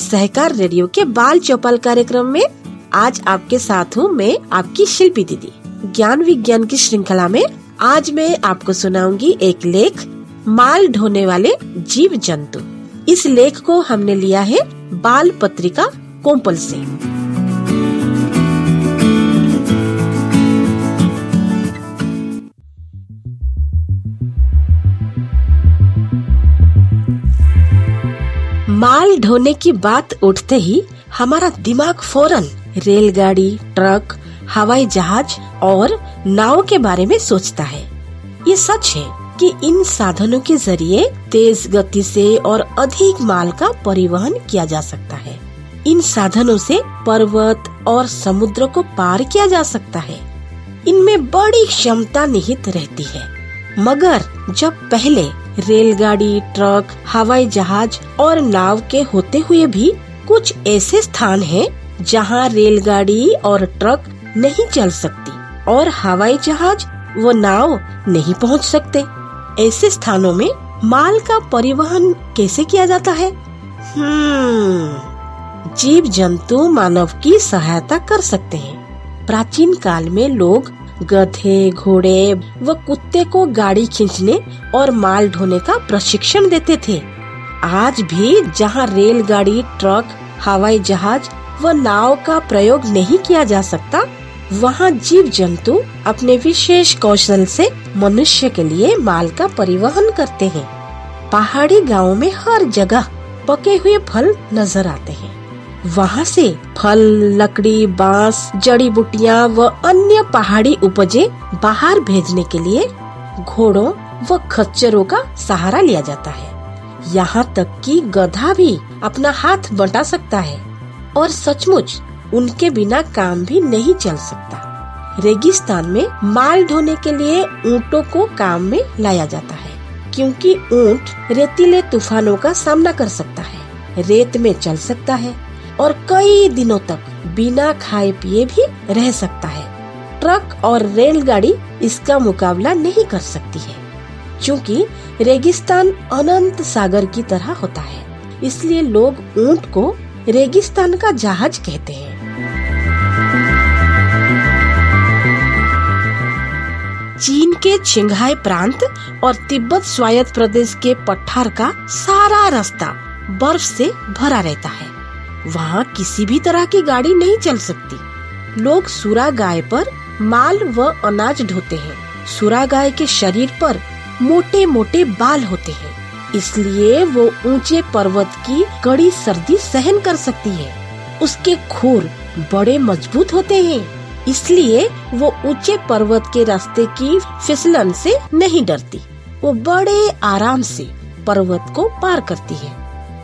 सहकार radio के बाल चौपाल कार्यक्रम में आज आपके साथ हूँ मैं आपकी शिल्पी दीदी। ज्ञान विज्ञान की श्रृंखला में आज मैं आपको सुनाऊँगी एक लेख, माल ढोने वाले जीव जंतु। इस लेख को हमने लिया है बाल पत्रिका कोम्पल से। ढोने की बात उठते ही हमारा दिमाग फ़ौरन रेलगाड़ी, ट्रक, हवाई जहाज़ और नाव के बारे में सोचता है। ये सच है कि इन साधनों के ज़रिए तेज गति से और अधिक माल का परिवहन किया जा सकता है। इन साधनों से पर्वत और समुद्र को पार किया जा सकता है। इनमें बड़ी क्षमता निहित रहती है। मगर जब पहले रेलगाड़ी ट्रक हवाई जहाज़ और नाव के होते हुए भी कुछ ऐसे स्थान हैं जहाँ रेलगाड़ी और ट्रक नहीं चल सकती और हवाई जहाज़ व नाव नहीं पहुँच सकते। ऐसे स्थानों में माल का परिवहन कैसे किया जाता है? हम्म, जीव जंतु मानव की सहायता कर सकते हैं। प्राचीन काल में लोग गधे, घोड़े व कुत्ते को गाड़ी खींचने और माल ढोने का प्रशिक्षण देते थे। आज भी जहाँ रेलगाड़ी, ट्रक, हवाई जहाज़ व नाव का प्रयोग नहीं किया जा सकता, वहाँ जीव जंतु अपने विशेष कौशल से मनुष्य के लिए माल का परिवहन करते हैं। पहाड़ी गाँव में हर जगह पके हुए फल नज़र आते हैं। वहाँ से फल, लकड़ी, बाँस, जड़ी बुटियाँ व अन्य पहाड़ी उपजे बाहर भेजने के लिए घोड़ों व खच्चरों का सहारा लिया जाता है। यहाँ तक कि गधा भी अपना हाथ बटा सकता है और सचमुच उनके बिना काम भी नहीं चल सकता। रेगिस्तान में माल ढोने के लिए ऊँटों को काम में लाया जाता है, क्योंकि ऊँट रेतीले तूफानों का सामना कर सकता है, रेत में चल सकता है और कई दिनों तक बिना खाए पिए भी रह सकता है। ट्रक और रेलगाड़ी इसका मुकाबला नहीं कर सकती है, क्योंकि रेगिस्तान अनंत सागर की तरह होता है। इसलिए लोग ऊँट को रेगिस्तान का जहाज़ कहते हैं। चीन के छिंघाई प्रांत और तिब्बत स्वायत्त प्रदेश के पठार का सारा रास्ता बर्फ़ से भरा रहता है। वहाँ किसी भी तरह की गाड़ी नहीं चल सकती। लोग सुरा गाय पर माल व अनाज ढोते हैं। सुरा गाय के शरीर पर मोटे मोटे बाल होते हैं। इसलिए वो ऊँचे पर्वत की कड़ी सर्दी सहन कर सकती है। उसके खुर बड़े मज़बूत होते हैं। इसलिए वो ऊँचे पर्वत के रास्ते की फिसलन से नहीं डरती। वो बड़े आराम से पर्वत को पार करती है।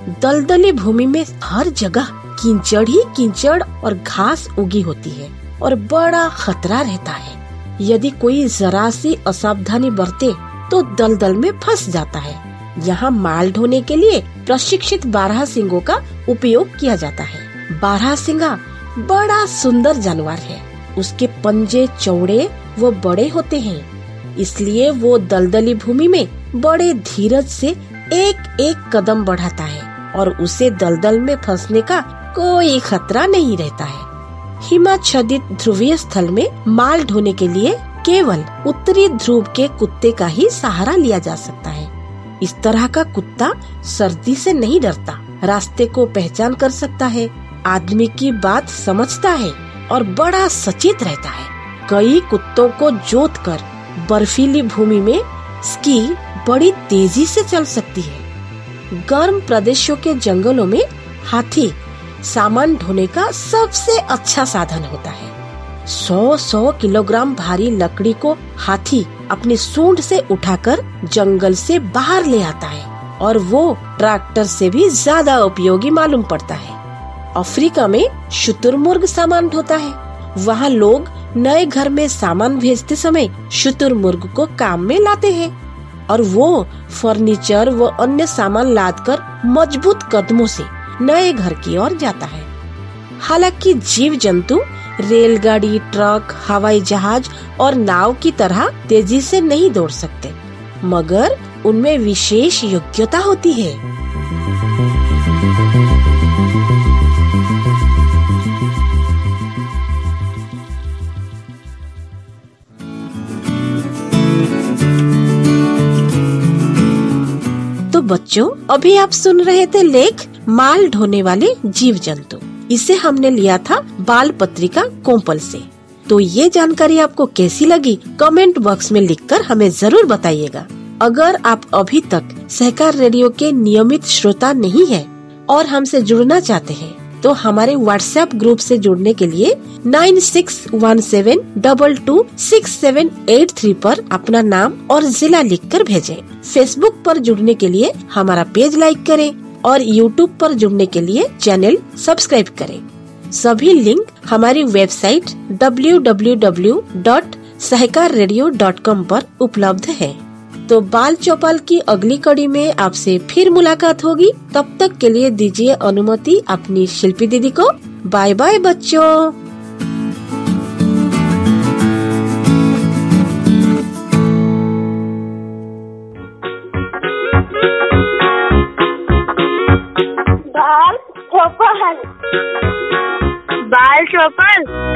दलदली भूमि में हर जगह कीचड़ ही कीचड़ और घास उगी होती है और बड़ा खतरा रहता है। यदि कोई जरा सी असावधानी बरते तो दलदल में फंस जाता है। यहाँ माल ढोने के लिए प्रशिक्षित बारह सिंगों का उपयोग किया जाता है। बारह सिंगा बड़ा सुंदर जानवर है। उसके पंजे, चौड़े व बड़े होते हैं। इसलिए वो दलदली भूमि में बड़े धीरज से एक एक कदम बढ़ाता है। और उसे दलदल में फंसने का कोई खतरा नहीं रहता है। हिमाच्छादित ध्रुवीय स्थल में माल ढोने के लिए केवल उत्तरी ध्रुव के कुत्ते का ही सहारा लिया जा सकता है। इस तरह का कुत्ता सर्दी से नहीं डरता, रास्ते को पहचान कर सकता है, आदमी की बात समझता है और बड़ा सचेत रहता है। कई कुत्तों को जोत कर बर्फीली भूमि में स्की बड़ी तेज़ी से चल सकती है। गर्म प्रदेशों के जंगलों में हाथी सामान ढोने का सबसे अच्छा साधन होता है। सौ सौ किलोग्राम भारी लकड़ी को हाथी अपनी सूंड से उठाकर जंगल से बाहर ले आता है और वो ट्रैक्टर से भी ज़्यादा उपयोगी मालूम पड़ता है। अफ्रीका में शुतुरमुर्ग सामान ढोता है। वहाँ लोग नए घर में सामान भेजते समय शुतुरमुर्ग को काम में लाते हैं। और वो फर्नीचर व अन्य सामान लाद कर मज़बूत कदमों से नए घर की ओर जाता है। हालाँकि जीव जंतु रेलगाड़ी, ट्रक, हवाई जहाज़ और नाव की तरह तेज़ी से नहीं दौड़ सकते, मगर उनमें विशेष योग्यता होती है। बच्चों, अभी आप सुन रहे थे लेख, माल ढोने वाले जीव जंतु इसे हमने लिया था बाल पत्रिका कोम्पल से। तो ये जानकारी आपको कैसी लगी, कमेंट बॉक्स में लिखकर हमें ज़रूर बताइएगा। अगर आप अभी तक सहकार रेडियो के नियमित श्रोता नहीं है और हमसे जुड़ना चाहते हैं तो हमारे व्हाट्सएप ग्रुप से जुड़ने के लिए nine six one seven double two six seven eight three पर अपना नाम और जिला लिखकर भेजें। फेसबुक पर जुड़ने के लिए हमारा पेज लाइक करें और यूट्यूब पर जुड़ने के लिए चैनल सब्सक्राइब करें सभी लिंक हमारी वेबसाइट www.सहकाररेडियो.com पर उपलब्ध है तो बाल चौपाल की अगली कड़ी में आपसे फिर मुलाकात होगी। तब तक के लिए दीजिए अनुमति अपनी शिल्पी दीदी को। बाय बाय बच्चों। बाल चौपल। बाल चौपल?